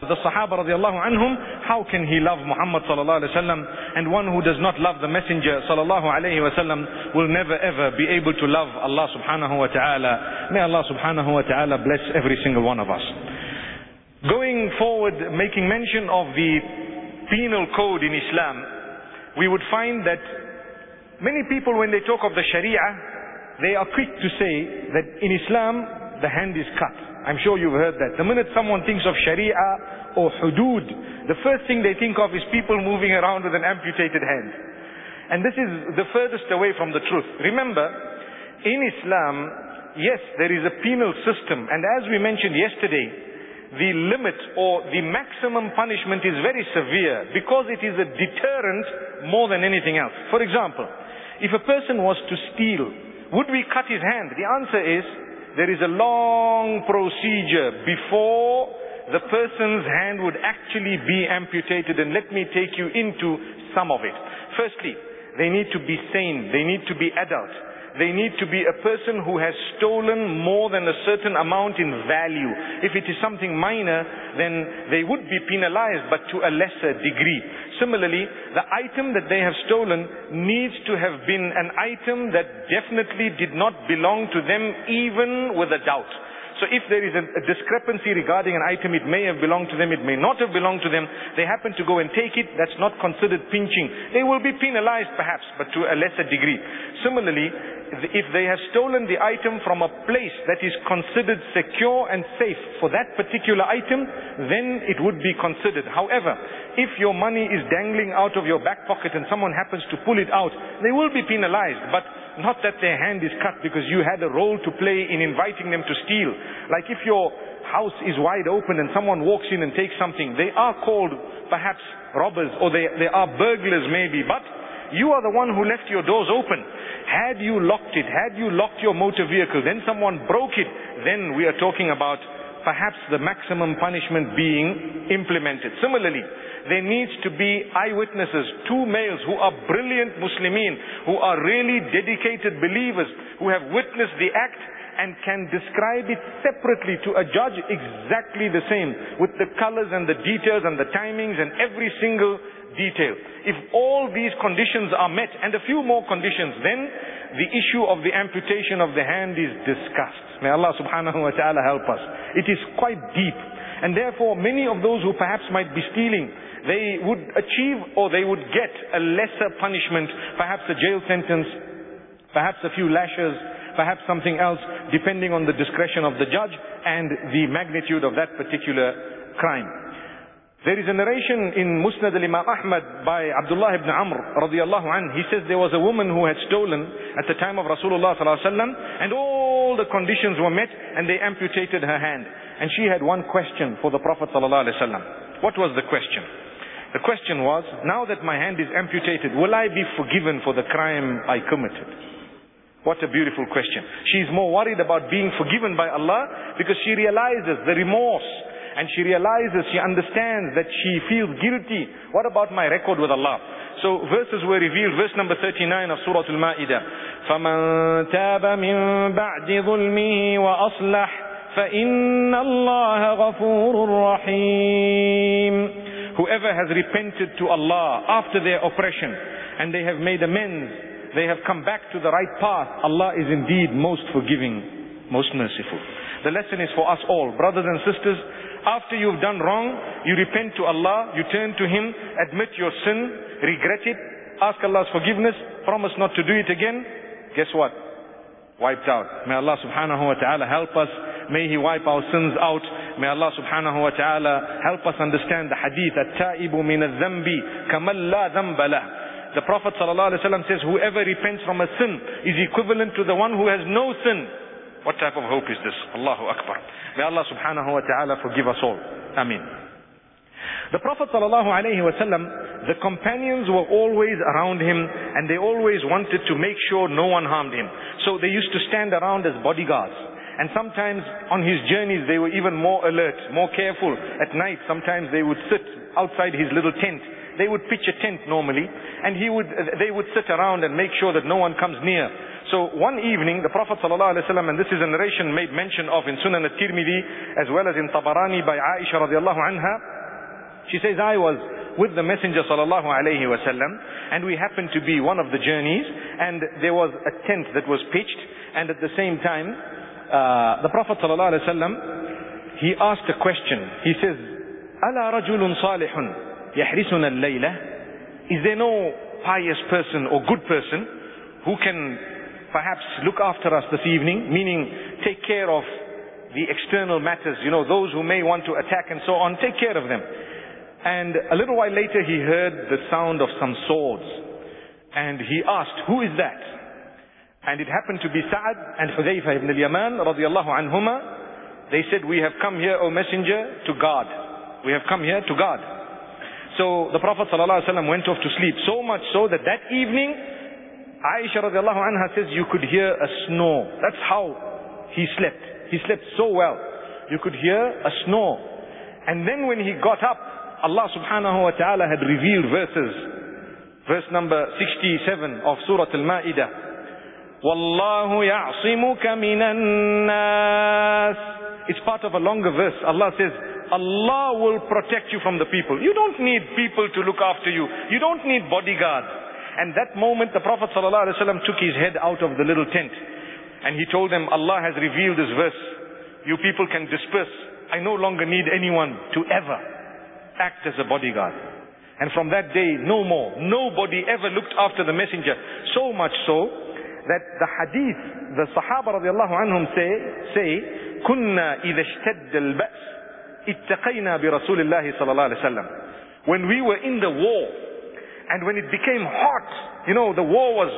the Sahaba radiallahu anhum, how can he love Muhammad sallallahu alayhi wasallam? And one who does not love the Messenger sallallahu alayhi wasallam will never ever be able to love Allah subhanahu wa ta'ala. May Allah subhanahu wa ta'ala bless every single one of us. Going forward, making mention of the penal code in Islam, we would find that many people when they talk of the Sharia, they are quick to say that in Islam, the hand is cut. I'm sure you've heard that. The minute someone thinks of Sharia or Hudud, the first thing they think of is people moving around with an amputated hand. And this is the furthest away from the truth. Remember, in Islam, yes, there is a penal system. And as we mentioned yesterday, the limit or the maximum punishment is very severe because it is a deterrent more than anything else. For example, if a person was to steal, would we cut his hand? The answer is there is a long procedure before the person's hand would actually be amputated and let me take you into some of it. Firstly, they need to be sane, they need to be adult. They need to be a person who has stolen more than a certain amount in value. If it is something minor, then they would be penalized, but to a lesser degree. Similarly, the item that they have stolen needs to have been an item that definitely did not belong to them even with a doubt. So if there is a, discrepancy regarding an item, it may have belonged to them, it may not have belonged to them, they happen to go and take it, that's not considered pinching. They will be penalized perhaps, but to a lesser degree. Similarly, if they have stolen the item from a place that is considered secure and safe for that particular item, then it would be considered. However, if your money is dangling out of your back pocket and someone happens to pull it out, they will be penalized. But not that their hand is cut because you had a role to play in inviting them to steal. Like if your house is wide open and someone walks in and takes something, they are called perhaps robbers or they, they are burglars maybe, but you are the one who left your doors open. Had you locked it, had you locked your motor vehicle, then someone broke it, then we are talking about perhaps the maximum punishment being implemented. Similarly, there needs to be eyewitnesses, two males who are brilliant Muslimin, who are really dedicated believers, who have witnessed the act and can describe it separately to a judge exactly the same with the colors and the details and the timings and every single detail. If all these conditions are met and a few more conditions, then the issue of the amputation of the hand is discussed. May Allah subhanahu wa ta'ala help us. It is quite deep. And therefore many of those who perhaps might be stealing, they would achieve or they would get a lesser punishment, perhaps a jail sentence, perhaps a few lashes, perhaps something else, depending on the discretion of the judge and the magnitude of that particular crime. There is a narration in Musnad al-Imam Ahmad by Abdullah ibn Amr radiallahu anh. He says there was a woman who had stolen at the time of Rasulullah sallallahu alaihi wasallam and all the conditions were met and they amputated her hand. And she had one question for the Prophet sallallahu alaihi wasallam. What was the question? The question was, now that my hand is amputated, will I be forgiven for the crime I committed? What a beautiful question. She's more worried about being forgiven by Allah because she realizes the remorse and she realizes, she understands that she feels guilty. What about my record with Allah? So verses were revealed, verse number 39 of Surah Al-Ma'idah. فَمَنْ تَابَ مِنْ بَعْدِ ظُلْمِهِ وَأَصْلَحَ فَإِنَّ اللَّهَ غَفُورٌ رَحِيمٌ Whoever has repented to Allah after their oppression and they have made amends, they have come back to the right path, Allah is indeed most forgiving, most merciful. The lesson is for us all, brothers and sisters, after you've done wrong, you repent to Allah, you turn to Him, admit your sin, regret it, ask Allah's forgiveness, promise not to do it again. Guess what? Wiped out. May Allah subhanahu wa ta'ala help us. May He wipe our sins out. May Allah subhanahu wa ta'ala help us understand the hadith, التائب من الذنب كمن لا ذنب له. The Prophet ﷺ says, whoever repents from a sin is equivalent to the one who has no sin. What type of hope is this? Allahu Akbar. May Allah subhanahu wa ta'ala forgive us all. Ameen. The Prophet sallallahu alayhi wasallam, the companions were always around him and they always wanted to make sure no one harmed him. So they used to stand around as bodyguards. And sometimes on his journeys they were even more alert, more careful. At night sometimes they would sit outside his little tent they would pitch a tent normally and he would, they would sit around and make sure that no one comes near. So one evening, the Prophet ﷺ, and this is a narration made mention of in Sunan al-Tirmidhi as well as in Tabarani by Aisha radiallahu anha, she says, I was with the Messenger sallallahu alayhi wasallam, and we happened to be one of the journeys, and there was a tent that was pitched, and at the same time, uh, the Prophet sallallahu alayhi wasallam, he asked a question. He says, "Ala salihun." يحرسنا الليلة? Is there no pious person or good person who can perhaps look after us this evening, meaning take care of the external matters, you know, those who may want to attack and so on, take care of them. And a little while later he heard the sound of some swords. And he asked, who is that? And it happened to be Sa'ad and Hudayfa ibn al-Yaman radiallahu anhuma. They said, we have come here, O messenger, to guard. We have come here to guard. So the Prophet ﷺ went off to sleep. So much so that that evening, Aisha radiallahu anha says you could hear a snore. That's how he slept. He slept so well. You could hear a snore. And then when he got up, Allah subhanahu wa ta'ala had revealed verses. Verse number 67 of Surah Al-Ma'idah. وَاللَّهُ يَعْصِمُكَ مِنَ النَّاسِ It's part of a longer verse. Allah says, Allah will protect you from the people. You don't need people to look after you. You don't need bodyguards. And that moment the Prophet ﷺ took his head out of the little tent. And he told them, Allah has revealed this verse. You people can disperse. I no longer need anyone to ever act as a bodyguard. And from that day, no more. Nobody ever looked after the messenger. So much so that the hadith, the Sahaba radiallahu anhum say, say, كنا إذا اشتد البأس اتقينا برسول الله صلى الله عليه وسلم. When we were in the war, and when it became hot, you know, the war was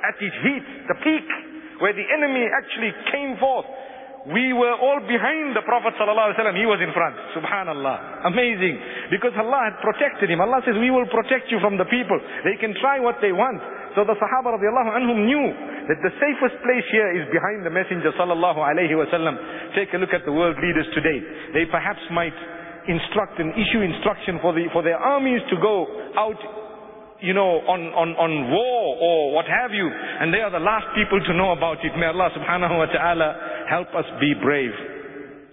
at its heat, the peak, where the enemy actually came forth, we were all behind the Prophet ﷺ. He was in front. Subhanallah. Amazing. Because Allah had protected him. Allah says, we will protect you from the people. They can try what they want. So the Sahaba radiallahu anhum knew that the safest place here is behind the Messenger sallallahu alayhi wasallam. Take a look at the world leaders today. They perhaps might instruct and issue instruction for the for their armies to go out you know, on, on, on war or what have you. And they are the last people to know about it. May Allah subhanahu wa ta'ala help us be brave.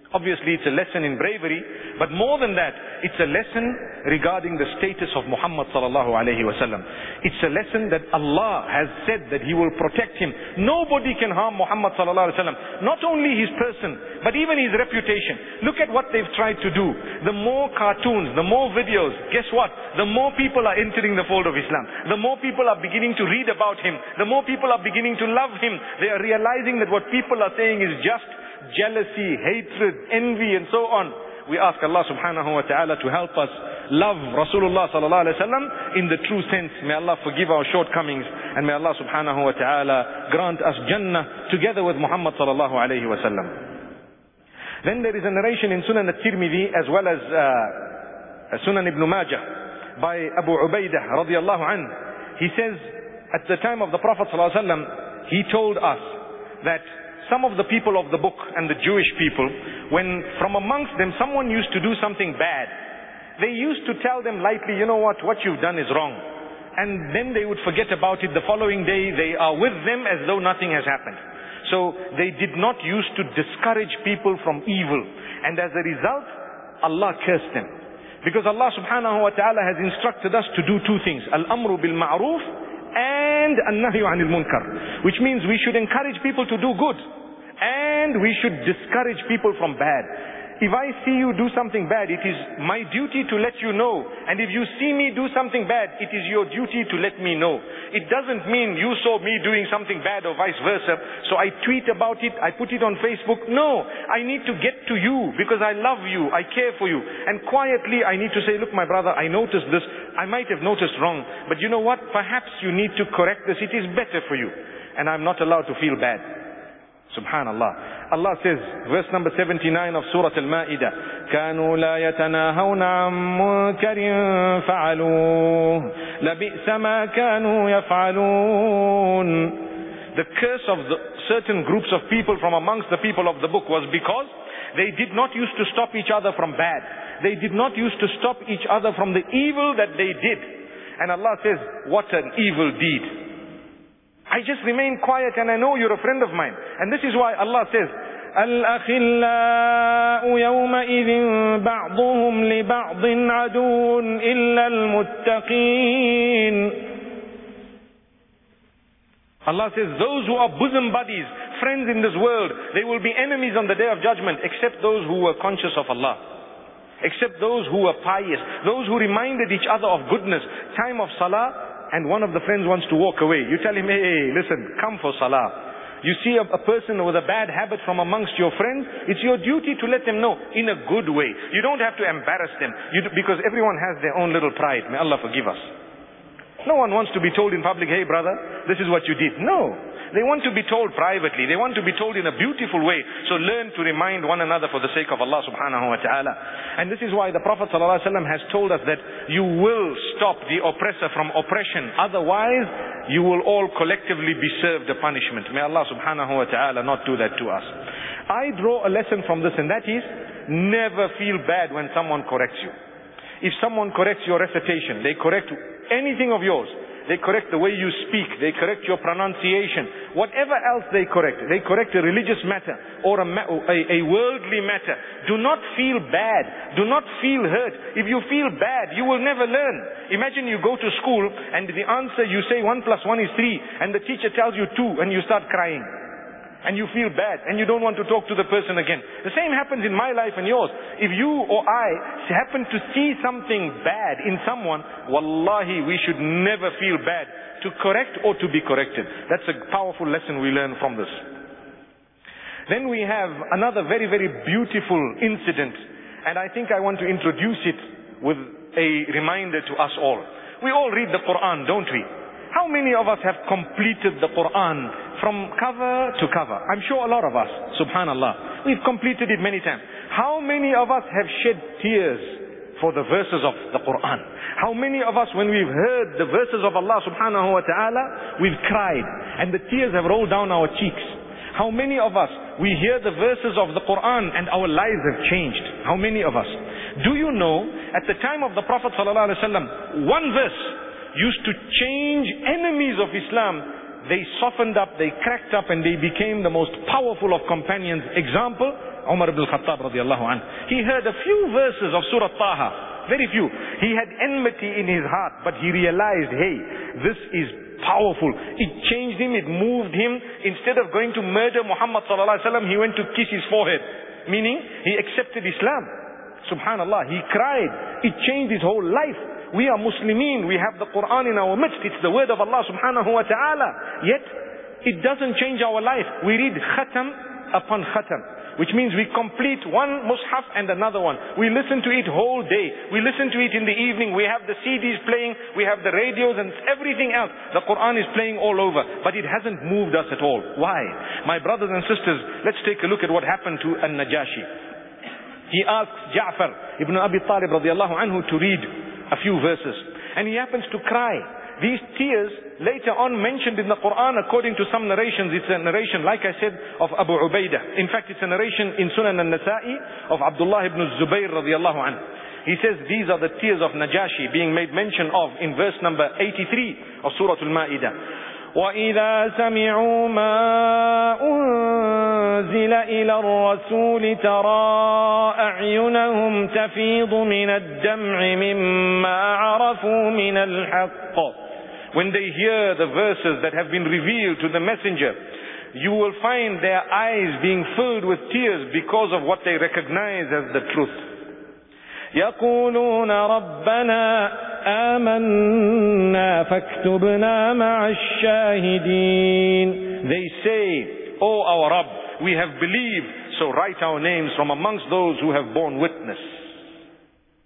Obviously it's a lesson in bravery, but more than that, it's a lesson regarding the status of Muhammad sallallahu alayhi wasallam. It's a lesson that Allah has said that He will protect him. Nobody can harm Muhammad sallallahu alayhi wasallam. Not only his person, but even his reputation. Look at what they've tried to do. The more cartoons, the more videos, guess what? The more people are entering the fold of Islam. The more people are beginning to read about him. The more people are beginning to love him. They are realizing that what people are saying is just jealousy, hatred, envy and so on. We ask Allah subhanahu wa ta'ala to help us love Rasulullah sallallahu alayhi wa in the true sense. May Allah forgive our shortcomings and may Allah subhanahu wa ta'ala grant us Jannah together with Muhammad sallallahu alayhi wa Then there is a narration in Sunan al-Tirmidhi as well as uh, Sunan ibn Majah by Abu Ubaidah radiyallahu anhu. He says, at the time of the Prophet wa he told us that some of the people of the book and the Jewish people, when from amongst them someone used to do something bad, they used to tell them lightly, you know what, what you've done is wrong. And then they would forget about it. The following day they are with them as though nothing has happened. So they did not used to discourage people from evil. And as a result, Allah cursed them. Because Allah subhanahu wa ta'ala has instructed us to do two things. Al-amru bil ma'ruf and an-nahyu anil munkar. Which means we should encourage people to do good. And we should discourage people from bad. If I see you do something bad, it is my duty to let you know. And if you see me do something bad, it is your duty to let me know. It doesn't mean you saw me doing something bad or vice versa. So I tweet about it, I put it on Facebook. No, I need to get to you because I love you, I care for you. And quietly I need to say, look my brother, I noticed this. I might have noticed wrong. But you know what? Perhaps you need to correct this. It is better for you. And I'm not allowed to feel bad. Subhanallah. Allah says, verse number 79 of Surah Al-Ma'idah, كانوا لا يتناهون عن منكر فعلوه لبئس ما كانوا يفعلون The curse of the certain groups of people from amongst the people of the book was because they did not used to stop each other from bad. They did not used to stop each other from the evil that they did. And Allah says, what an evil deed. I just remain quiet and I know you're a friend of mine. And this is why Allah says, الأخلاء يومئذ بعضهم لبعض عدو إلا المتقين Allah says, those who are bosom buddies, friends in this world, they will be enemies on the day of judgment, except those who were conscious of Allah. Except those who were pious, those who reminded each other of goodness. Time of salah, and one of the friends wants to walk away. You tell him, hey, listen, come for salah. You see a, a, person with a bad habit from amongst your friends, it's your duty to let them know in a good way. You don't have to embarrass them you, because everyone has their own little pride. May Allah forgive us. No one wants to be told in public, hey brother, this is what you did. No. They want to be told privately. They want to be told in a beautiful way. So learn to remind one another for the sake of Allah subhanahu wa ta'ala. And this is why the Prophet ﷺ has told us that you will stop the oppressor from oppression. Otherwise, you will all collectively be served the punishment. May Allah subhanahu wa ta'ala not do that to us. I draw a lesson from this and that is, never feel bad when someone corrects you. If someone corrects your recitation, they correct anything of yours, they correct the way you speak. They correct your pronunciation. Whatever else they correct. They correct a religious matter or a, a, a, worldly matter. Do not feel bad. Do not feel hurt. If you feel bad, you will never learn. Imagine you go to school and the answer you say 1 plus 1 is 3 and the teacher tells you 2 and you start crying and you feel bad and you don't want to talk to the person again. The same happens in my life and yours. If you or I happen to see something bad in someone, wallahi, we should never feel bad to correct or to be corrected. That's a powerful lesson we learn from this. Then we have another very, very beautiful incident and I think I want to introduce it with a reminder to us all. We all read the Quran, don't we? How many of us have completed the Quran from cover to cover? I'm sure a lot of us, subhanallah. We've completed it many times. How many of us have shed tears for the verses of the Quran? How many of us, when we've heard the verses of Allah subhanahu wa ta'ala, we've cried and the tears have rolled down our cheeks? How many of us, we hear the verses of the Quran and our lives have changed? How many of us? Do you know, at the time of the Prophet sallallahu alaihi wasallam, one verse used to change enemies of Islam. They softened up, they cracked up, and they became the most powerful of companions. Example, Umar ibn al-Khattab radiallahu anh. He heard a few verses of Surah Taha. Very few. He had enmity in his heart, but he realized, hey, this is powerful. It changed him, it moved him. Instead of going to murder Muhammad sallallahu alaihi wasallam, he went to kiss his forehead. Meaning, he accepted Islam. Subhanallah, he cried. It changed his whole life. We are Muslimin. We have the Quran in our midst. It's the word of Allah subhanahu wa ta'ala. Yet, it doesn't change our life. We read khatam upon khatam. Which means we complete one mushaf and another one. We listen to it whole day. We listen to it in the evening. We have the CDs playing. We have the radios and everything else. The Quran is playing all over. But it hasn't moved us at all. Why? My brothers and sisters, let's take a look at what happened to An-Najashi. He asks Ja'far ibn Abi Talib radiallahu anhu to read a few verses. And he happens to cry. These tears later on mentioned in the Quran according to some narrations. It's a narration, like I said, of Abu Ubaidah. In fact, it's a narration in Sunan al-Nasa'i of Abdullah ibn Zubayr radiallahu anhu. He says these are the tears of Najashi being made mention of in verse number 83 of Surah Al-Ma'idah. وإذا سمعوا ما أنزل إلى الرسول ترى أعينهم تفيض من الدمع مما عرفوا من الحق When they hear the verses that have been revealed to the messenger, you will find their eyes being filled with tears because of what they recognize as the truth. يقولون ربنا آمنا فاكتبنا مع الشاهدين They say, O our Rabb, we have believed, so write our names from amongst those who have borne witness.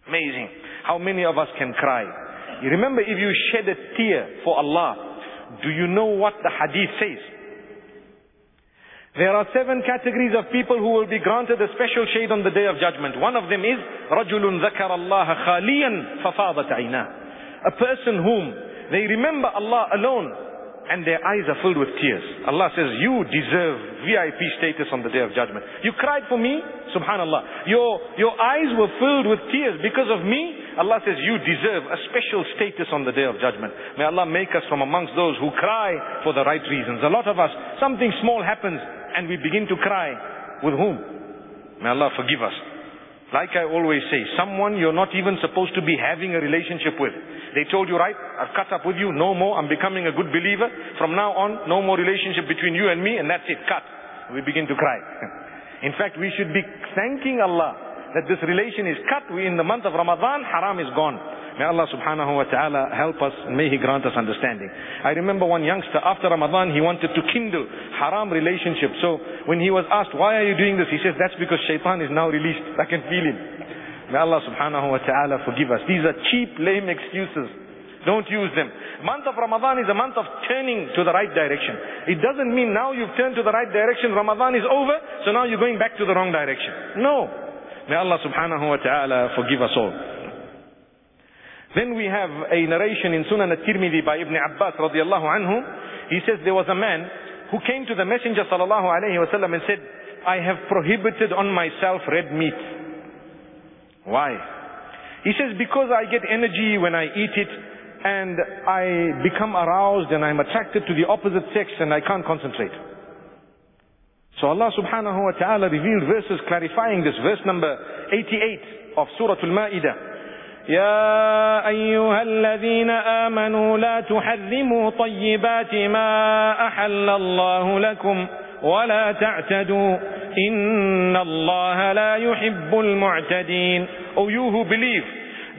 Amazing. How many of us can cry? You remember if you shed a tear for Allah, do you know what the hadith says? There are seven categories of people who will be granted a special shade on the day of judgment. One of them is رَجُلٌ ذَكَرَ اللَّهَ خَالِيًا فَفَاضَتْ عَيْنَاهُ A person whom they remember Allah alone and their eyes are filled with tears. Allah says, you deserve VIP status on the day of judgment. You cried for me? Subhanallah. Your, your eyes were filled with tears because of me? Allah says, you deserve a special status on the day of judgment. May Allah make us from amongst those who cry for the right reasons. A lot of us, something small happens and we begin to cry. With whom? May Allah forgive us. Like I always say, someone you're not even supposed to be having a relationship with. They told you, right, I've cut up with you, no more, I'm becoming a good believer. From now on, no more relationship between you and me, and that's it, cut. We begin to cry. In fact, we should be thanking Allah that this relation is cut. We in the month of Ramadan, haram is gone. May Allah subhanahu wa ta'ala help us and may He grant us understanding. I remember one youngster, after Ramadan, he wanted to kindle haram relationship. So when he was asked, why are you doing this? He says, that's because shaitan is now released. I can feel him. May Allah subhanahu wa ta'ala forgive us. These are cheap, lame excuses. Don't use them. Month of Ramadan is a month of turning to the right direction. It doesn't mean now you've turned to the right direction, Ramadan is over, so now you're going back to the wrong direction. No. May Allah subhanahu wa ta'ala forgive us all. Then we have a narration in Sunan al-Tirmidhi by Ibn Abbas radiallahu anhu. He says there was a man who came to the Messenger sallallahu alayhi wasallam and said, I have prohibited on myself red meat. Why? He says, because I get energy when I eat it and I become aroused and I'm attracted to the opposite sex and I can't concentrate. So Allah subhanahu wa ta'ala revealed verses clarifying this. Verse number 88 of Surah Al-Ma'idah. يا أيها الذين آمنوا لا تحرموا طيبات ما أحل الله لكم ولا تعتدوا إن الله لا يحب المعتدين O you who believe,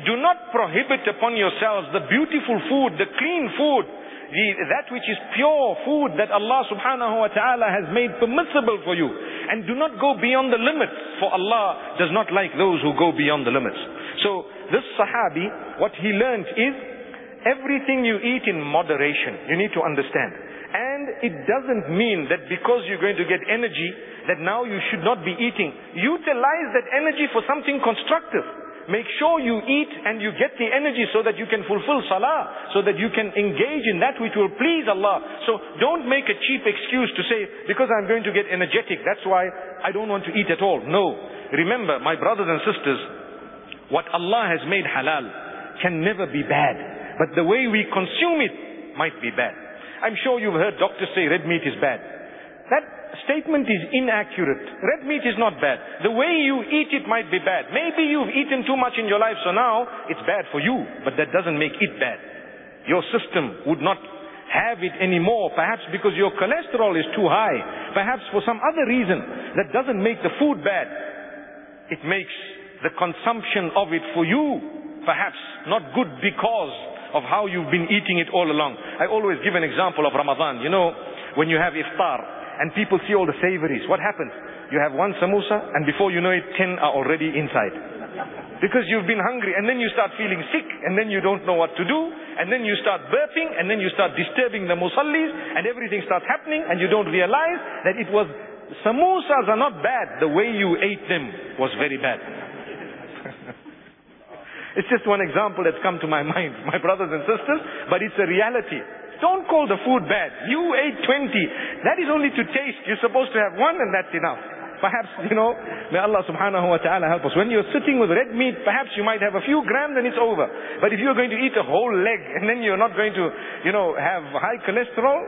do not prohibit upon yourselves the beautiful food, the clean food, the, that which is pure food that Allah subhanahu wa ta'ala has made permissible for you. And do not go beyond the limits, for Allah does not like those who go beyond the limits. So this Sahabi, what he learned is everything you eat in moderation. You need to understand. And it doesn't mean that because you're going to get energy, that now you should not be eating. Utilize that energy for something constructive. Make sure you eat and you get the energy so that you can fulfill salah, so that you can engage in that which will please Allah. So don't make a cheap excuse to say, because I'm going to get energetic, that's why I don't want to eat at all. No. Remember, my brothers and sisters, what Allah has made halal can never be bad. But the way we consume it might be bad. I'm sure you've heard doctors say red meat is bad. That statement is inaccurate. Red meat is not bad. The way you eat it might be bad. Maybe you've eaten too much in your life, so now it's bad for you. But that doesn't make it bad. Your system would not have it anymore, perhaps because your cholesterol is too high, perhaps for some other reason that doesn't make the food bad. It makes the consumption of it for you, perhaps not good because of how you've been eating it all along. I always give an example of Ramadan. You know, when you have iftar and people see all the savories, what happens? You have one samosa and before you know it, ten are already inside. Because you've been hungry and then you start feeling sick and then you don't know what to do and then you start burping and then you start disturbing the musallis and everything starts happening and you don't realize that it was samosas are not bad. The way you ate them was very bad. It's just one example that's come to my mind, my brothers and sisters, but it's a reality. Don't call the food bad. You ate 20. That is only to taste. You're supposed to have one and that's enough. Perhaps, you know, may Allah subhanahu wa ta'ala help us. When you're sitting with red meat, perhaps you might have a few grams and it's over. But if you're going to eat a whole leg and then you're not going to, you know, have high cholesterol,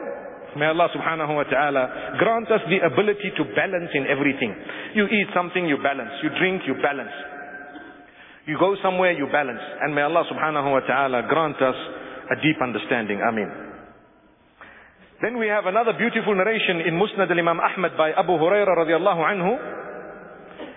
May Allah subhanahu wa ta'ala grant us the ability to balance in everything. You eat something, you balance. You drink, you balance. You go somewhere, you balance. And may Allah subhanahu wa ta'ala grant us a deep understanding. Ameen. Then we have another beautiful narration in Musnad al-Imam Ahmad by Abu Hurairah radiallahu anhu.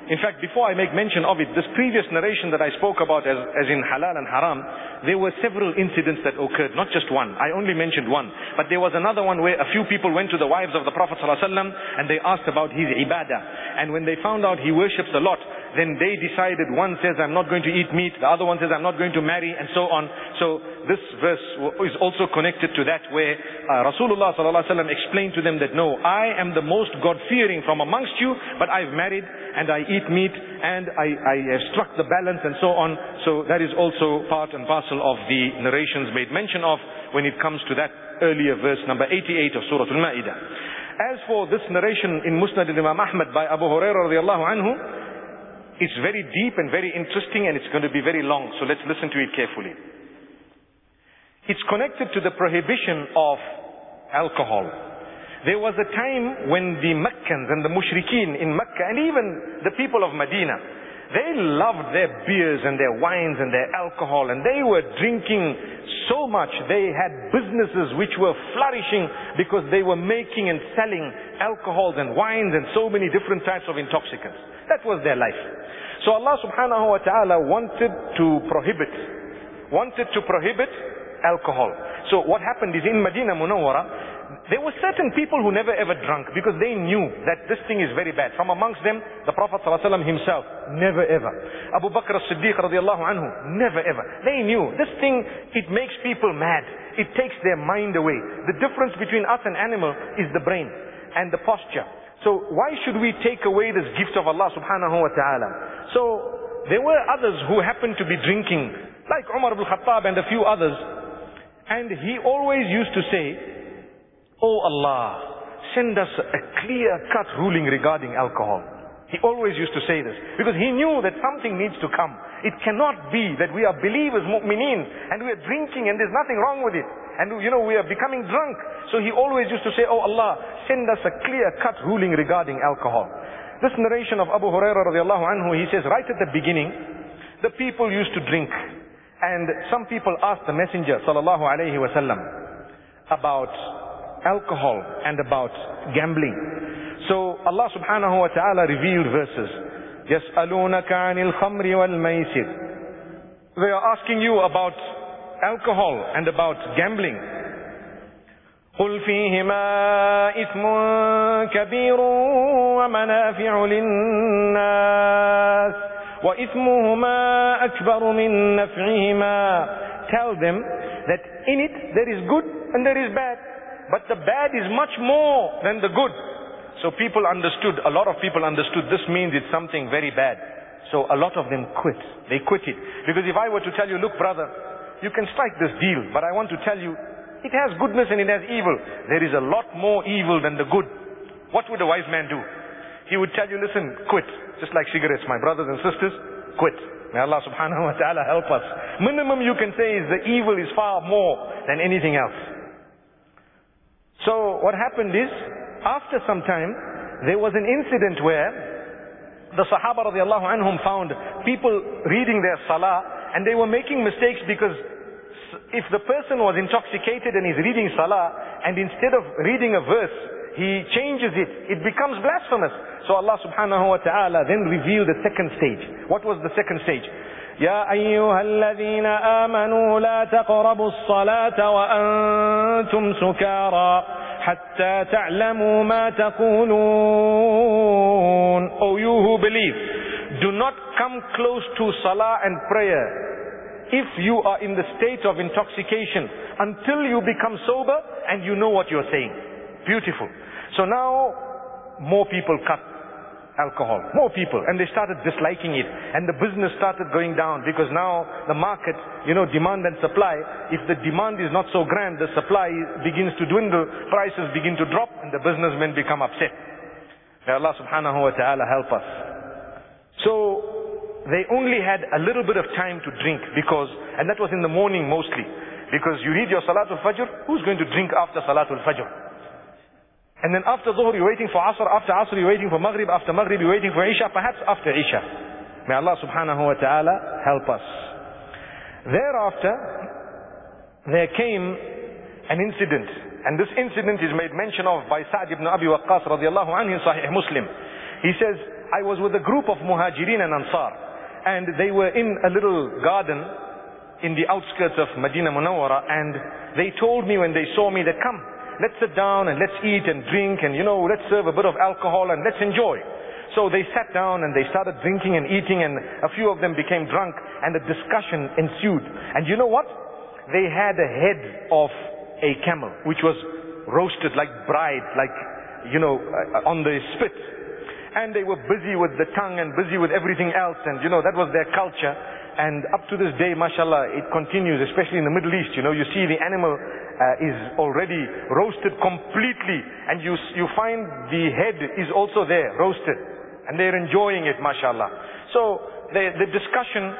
In fact, before I make mention of it, this previous narration that I spoke about as, as in halal and haram, there were several incidents that occurred, not just one. I only mentioned one. But there was another one where a few people went to the wives of the Prophet ﷺ and they asked about his ibadah. And when they found out he worships a lot, then they decided, one says, I'm not going to eat meat, the other one says, I'm not going to marry, and so on. So this verse is also connected to that where uh, Rasulullah ﷺ explained to them that, no, I am the most God-fearing from amongst you, but I've married and I eat eat meat and I, I have struck the balance and so on. So that is also part and parcel of the narrations made mention of when it comes to that earlier verse number 88 of Surah Al-Ma'idah. As for this narration in Musnad Imam Ahmad by Abu Hurairah radiallahu anhu, it's very deep and very interesting and it's going to be very long. So let's listen to it carefully. It's connected to the prohibition of alcohol. There was a time when the Meccans and the Mushrikeen in Mecca and even the people of Medina, they loved their beers and their wines and their alcohol and they were drinking so much. They had businesses which were flourishing because they were making and selling alcohols and wines and so many different types of intoxicants. That was their life. So Allah subhanahu wa ta'ala wanted to prohibit, wanted to prohibit alcohol. So what happened is in Medina Munawwara, there were certain people who never ever drank because they knew that this thing is very bad. From amongst them, the Prophet ﷺ himself, never ever. Abu Bakr as-Siddiq radiallahu anhu, never ever. They knew this thing, it makes people mad. It takes their mind away. The difference between us and animal is the brain and the posture. So why should we take away this gift of Allah subhanahu wa ta'ala? So there were others who happened to be drinking, like Umar ibn Khattab and a few others. And he always used to say, Oh Allah, send us a clear-cut ruling regarding alcohol. He always used to say this because he knew that something needs to come. It cannot be that we are believers, mu'mineen, and we are drinking and there's nothing wrong with it. And you know, we are becoming drunk. So he always used to say, Oh Allah, send us a clear-cut ruling regarding alcohol. This narration of Abu Hurairah radiallahu anhu, he says right at the beginning, the people used to drink. And some people asked the Messenger sallallahu alayhi wasallam about alcohol and about gambling. So Allah subhanahu wa ta'ala revealed verses. يَسْأَلُونَكَ عَنِ الْخَمْرِ وَالْمَيْسِرِ They are asking you about alcohol and about gambling. قل فيهما إثم كبير ومنافع للناس وإثمهما أكبر من نفعهما Tell them that in it there is good and there is bad. But the bad is much more than the good. So people understood, a lot of people understood this means it's something very bad. So a lot of them quit. They quit it. Because if I were to tell you, look brother, you can strike this deal, but I want to tell you, it has goodness and it has evil. There is a lot more evil than the good. What would a wise man do? He would tell you, listen, quit. Just like cigarettes, my brothers and sisters, quit. May Allah subhanahu wa ta'ala help us. Minimum you can say is the evil is far more than anything else. So what happened is, after some time, there was an incident where the Sahaba radiallahu anhum found people reading their salah and they were making mistakes because if the person was intoxicated and he's reading salah and instead of reading a verse, he changes it, it becomes blasphemous. So Allah subhanahu wa ta'ala then revealed the second stage. What was the second stage? يا أيها الذين آمنوا لا تقربوا الصلاة وأنتم سكارى حتى تعلموا ما تقولون O you who believe do not come close to salah and prayer if you are in the state of intoxication until you become sober and you know what you're saying beautiful so now more people cut alcohol. More people. And they started disliking it. And the business started going down because now the market, you know, demand and supply, if the demand is not so grand, the supply begins to dwindle, prices begin to drop, and the businessmen become upset. May Allah subhanahu wa ta'ala help us. So, they only had a little bit of time to drink because, and that was in the morning mostly. Because you read your Salatul Fajr, who's going to drink after Salatul Fajr? And then after Dhuhr you're waiting for Asr, after Asr you're waiting for Maghrib, after Maghrib you're waiting for Isha, perhaps after Isha. May Allah subhanahu wa ta'ala help us. Thereafter, there came an incident. And this incident is made mention of by Sa'd ibn Abi Waqqas radiallahu anhu in Sahih Muslim. He says, I was with a group of Muhajirin and Ansar. And they were in a little garden in the outskirts of Medina Munawwara. And they told me when they saw me that come, let's sit down and let's eat and drink and you know, let's serve a bit of alcohol and let's enjoy. So they sat down and they started drinking and eating and a few of them became drunk and a discussion ensued. And you know what? They had a head of a camel which was roasted like braai, like, you know, uh, on the spit. and they were busy with the tongue and busy with everything else and you know, that was their culture. And up to this day, mashallah, it continues, especially in the Middle East. You know, you see the animal uh, is already roasted completely and you, you find the head is also there, roasted. And they're enjoying it, mashallah. So the, the discussion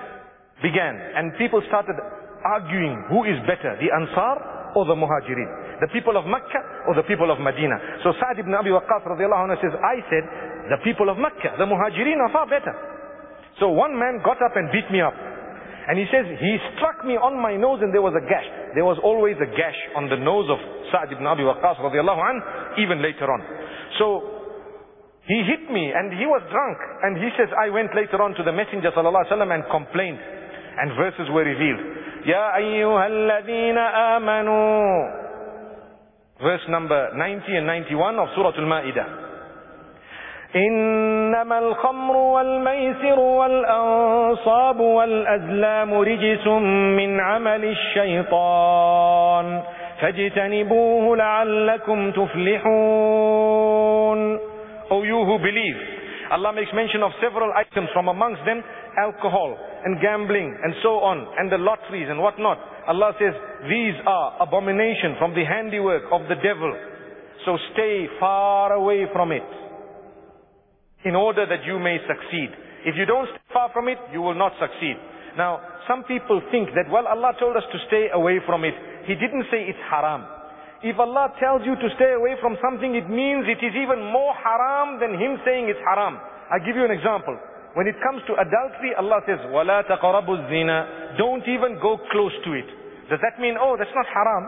began and people started arguing who is better, the Ansar or the Muhajirin. The people of Mecca or the people of Medina. So Sa'd ibn Abi Waqqas radiallahu anhu says, I said, the people of Mecca, the Muhajirin are far better. So one man got up and beat me up. And he says, he struck me on my nose and there was a gash. There was always a gash on the nose of Sa'd ibn Abi Waqqas radiallahu anh, even later on. So, he hit me and he was drunk. And he says, I went later on to the Messenger sallallahu alaihi wasallam and complained. And verses were revealed. Ya ayyuhalladhina amanu. Verse number 90 and 91 of Surah Al-Ma'idah. إنما الخمر والميسر والأنصاب والأزلام رجس من عمل الشيطان فاجتنبوه لعلكم تفلحون O you who believe, Allah makes mention of several items from amongst them, alcohol and gambling and so on, and the lotteries and whatnot. Allah says, these are abomination from the handiwork of the devil. So stay far away from it in order that you may succeed. If you don't stay far from it, you will not succeed. Now, some people think that, well, Allah told us to stay away from it. He didn't say it's haram. If Allah tells you to stay away from something, it means it is even more haram than Him saying it's haram. i give you an example. When it comes to adultery, Allah says, وَلَا تَقَرَبُوا الزِّنَا Don't even go close to it. Does that mean, oh, that's not haram?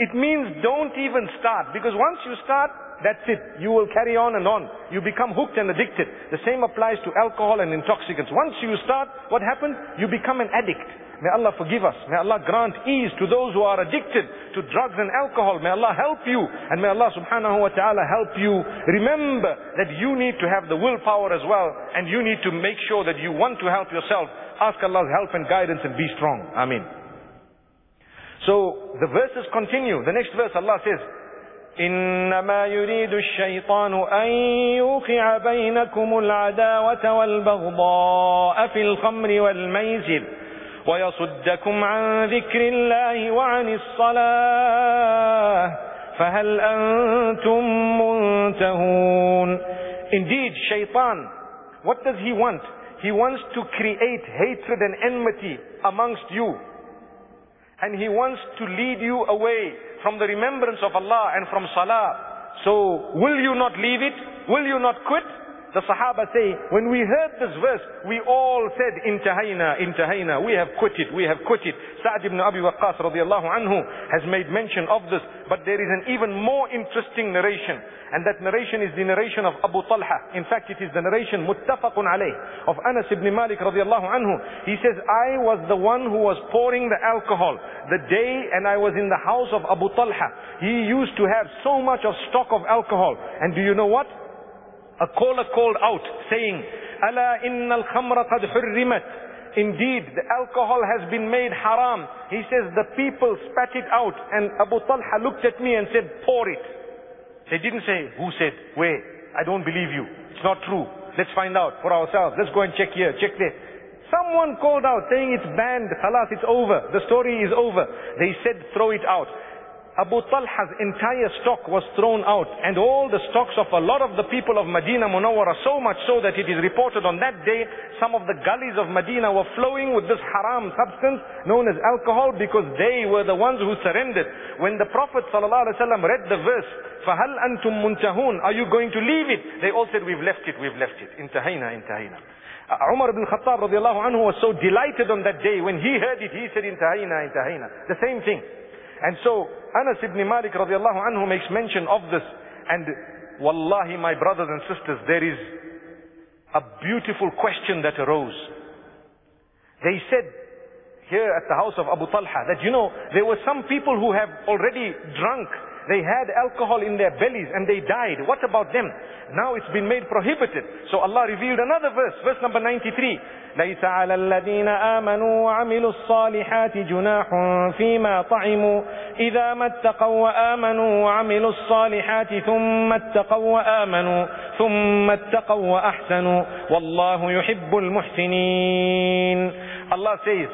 It means don't even start. Because once you start, that's it. You will carry on and on. You become hooked and addicted. The same applies to alcohol and intoxicants. Once you start, what happens? You become an addict. May Allah forgive us. May Allah grant ease to those who are addicted to drugs and alcohol. May Allah help you. And may Allah subhanahu wa ta'ala help you. Remember that you need to have the willpower as well. And you need to make sure that you want to help yourself. Ask Allah's help and guidance and be strong. Amen. So the verses continue. The next verse Allah says, إنما يريد الشيطان أن يوقع بينكم العداوة والبغضاء في الخمر والميسر ويصدكم عن ذكر الله وعن الصلاة فهل أنتم منتهون Indeed, shaitan, what does he want? He wants to create hatred and enmity amongst you. And he wants to lead you away from the remembrance of Allah and from salah. So, will you not leave it? Will you not quit? The Sahaba say, when we heard this verse, we all said, intahayna, intahayna, we have quitted, we have quitted. Sa'd ibn Abi Waqqas radiallahu anhu has made mention of this, but there is an even more interesting narration. And that narration is the narration of Abu Talha. In fact, it is the narration muttafaqun alayh of Anas ibn Malik radiallahu anhu. He says, I was the one who was pouring the alcohol the day and I was in the house of Abu Talha. He used to have so much of stock of alcohol. And do you know what? A caller called out saying, Ala inna al-khamra qad hurrimat. Indeed, the alcohol has been made haram. He says the people spat it out and Abu Talha looked at me and said, pour it. They didn't say, who said, where? I don't believe you. It's not true. Let's find out for ourselves. Let's go and check here, check there. Someone called out saying it's banned, khalas, it's over. The story is over. They said throw it out. Abu Talha's entire stock was thrown out and all the stocks of a lot of the people of Medina Munawwara so much so that it is reported on that day some of the gullies of Medina were flowing with this haram substance known as alcohol because they were the ones who surrendered. When the Prophet ﷺ read the verse, فَهَلْ أَنْتُمْ مُنْتَهُونَ Are you going to leave it? They all said, we've left it, we've left it. Intahayna, intahayna. Uh, Umar ibn Khattab radiallahu anhu was so delighted on that day. When he heard it, he said, intahayna, intahayna. The same thing. And so Anas ibn Malik radiallahu anhu makes mention of this. And wallahi, my brothers and sisters, there is a beautiful question that arose. They said here at the house of Abu Talha that, you know, there were some people who have already drunk They had alcohol in their bellies and they died. What about them? Now it's been made prohibited. So Allah revealed another verse, verse number 93. ليس على الذين آمنوا وعملوا الصالحات جناح فيما طعموا إذا ما اتقوا وآمنوا وعملوا الصالحات ثم اتقوا وآمنوا ثم اتقوا وأحسنوا والله يحب المحسنين Allah says,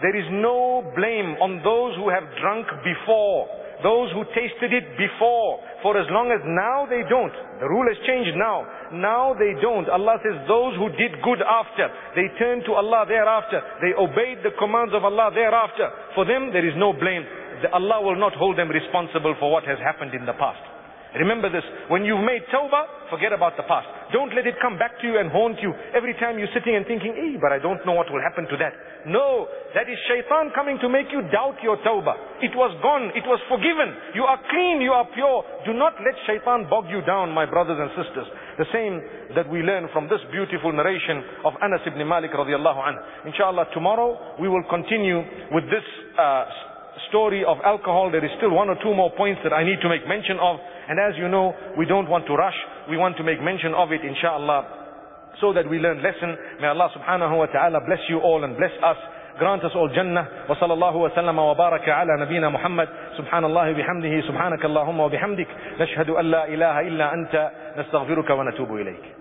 there is no blame on those who have drunk before, those who tasted it before, for as long as now they don't. The rule has changed now. Now they don't. Allah says those who did good after, they turned to Allah thereafter, they obeyed the commands of Allah thereafter. For them there is no blame. Allah will not hold them responsible for what has happened in the past. Remember this, when you've made tawbah, forget about the past. Don't let it come back to you and haunt you every time you're sitting and thinking, eh, but I don't know what will happen to that. No, that is shaitan coming to make you doubt your tawbah. It was gone, it was forgiven. You are clean, you are pure. Do not let shaitan bog you down, my brothers and sisters. The same that we learn from this beautiful narration of Anas ibn Malik radiallahu anhu. Inshallah, tomorrow we will continue with this uh, story of alcohol. There is still one or two more points that I need to make mention of. And as you know, we don't want to rush. We want to make mention of it, inshallah, so that we learn lesson. May Allah subhanahu wa ta'ala bless you all and bless us. Grant us all Jannah. Sallama wa baraka ala nabina Muhammad. Subhanallah bihamdihi. Subhanaka Allahumma wa bihamdik. Ilaha illa anta. Nastaghfiruka wa natubu ilayk.